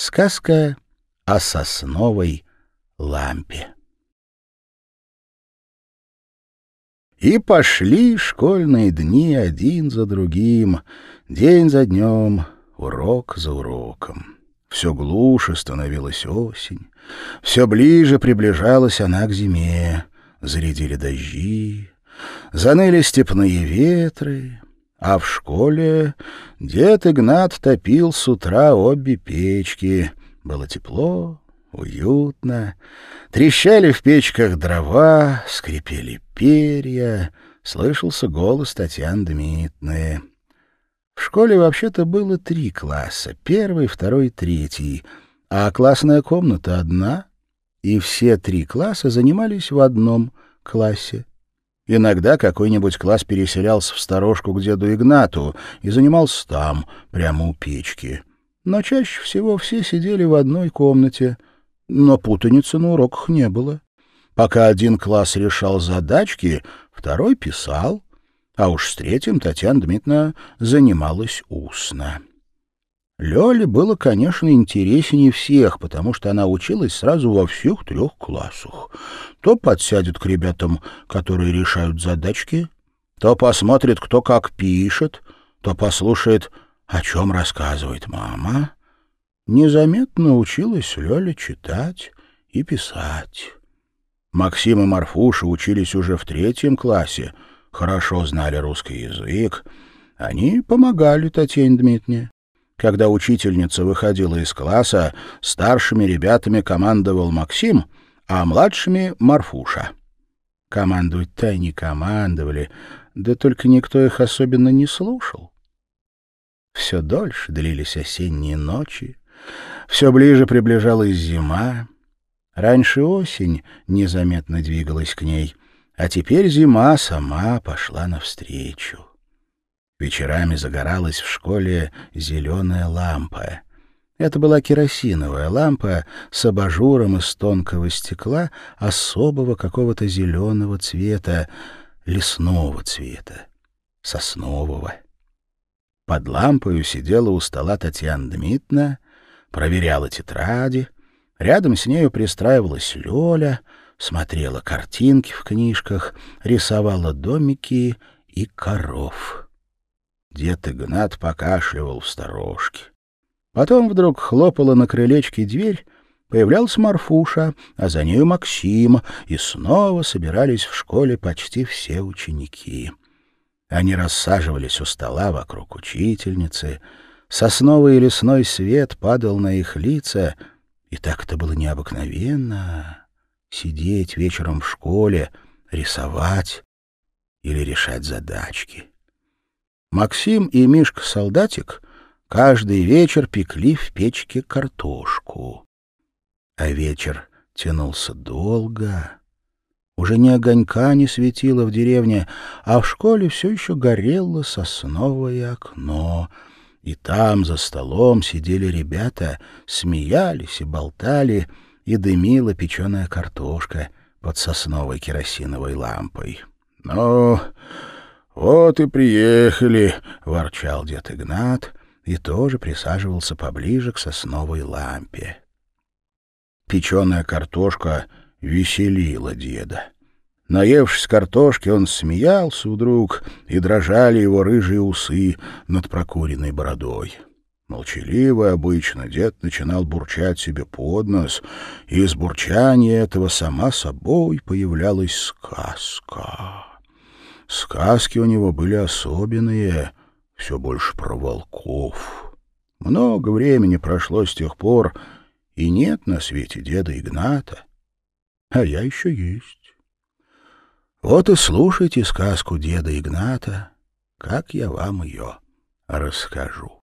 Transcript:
Сказка о сосновой лампе. И пошли школьные дни один за другим, день за днем, урок за уроком. Все глуше становилась осень, все ближе приближалась она к зиме. Зарядили дожди, заныли степные ветры, а в школе дед Игнат топил с утра обе печки. Было тепло, уютно. Трещали в печках дрова, скрипели перья. Слышался голос Татьяны Дмитриевны. В школе вообще-то было три класса — первый, второй, третий, а классная комната одна, и все три класса занимались в одном классе. Иногда какой-нибудь класс переселялся в сторожку к деду Игнату и занимался там, прямо у печки. Но чаще всего все сидели в одной комнате, но путаницы на уроках не было. Пока один класс решал задачки, второй писал, а уж с третьим Татьяна Дмитриевна занималась устно. Лёле было, конечно, интереснее всех, потому что она училась сразу во всех трех классах. То подсядет к ребятам, которые решают задачки, то посмотрит, кто как пишет, то послушает, о чем рассказывает мама. Незаметно училась Лёля читать и писать. Максим и Марфуша учились уже в третьем классе, хорошо знали русский язык. Они помогали Татьяне Дмитриевне. Когда учительница выходила из класса, старшими ребятами командовал Максим, а младшими — Марфуша. Командовать-то они командовали, да только никто их особенно не слушал. Все дольше длились осенние ночи, все ближе приближалась зима. Раньше осень незаметно двигалась к ней, а теперь зима сама пошла навстречу. Вечерами загоралась в школе зеленая лампа. Это была керосиновая лампа с абажуром из тонкого стекла особого какого-то зеленого цвета, лесного цвета, соснового. Под лампою сидела у стола Татьяна Дмитриевна, проверяла тетради. Рядом с нею пристраивалась Лёля, смотрела картинки в книжках, рисовала домики и коров. Дед Игнат покашливал в сторожке. Потом вдруг хлопала на крылечке дверь, появлялся Марфуша, а за нею Максим, и снова собирались в школе почти все ученики. Они рассаживались у стола вокруг учительницы, сосновый и лесной свет падал на их лица, и так это было необыкновенно — сидеть вечером в школе, рисовать или решать задачки. Максим и Мишка-солдатик каждый вечер пекли в печке картошку. А вечер тянулся долго. Уже ни огонька не светило в деревне, а в школе все еще горело сосновое окно. И там за столом сидели ребята, смеялись и болтали, и дымила печеная картошка под сосновой керосиновой лампой. — Ну... «Вот и приехали», — ворчал дед Игнат и тоже присаживался поближе к сосновой лампе. Печеная картошка веселила деда. Наевшись картошки, он смеялся вдруг, и дрожали его рыжие усы над прокуренной бородой. Молчаливый обычно дед начинал бурчать себе под нос, и из бурчания этого сама собой появлялась сказка. Сказки у него были особенные, все больше про волков. Много времени прошло с тех пор, и нет на свете деда Игната, а я еще есть. Вот и слушайте сказку деда Игната, как я вам ее расскажу.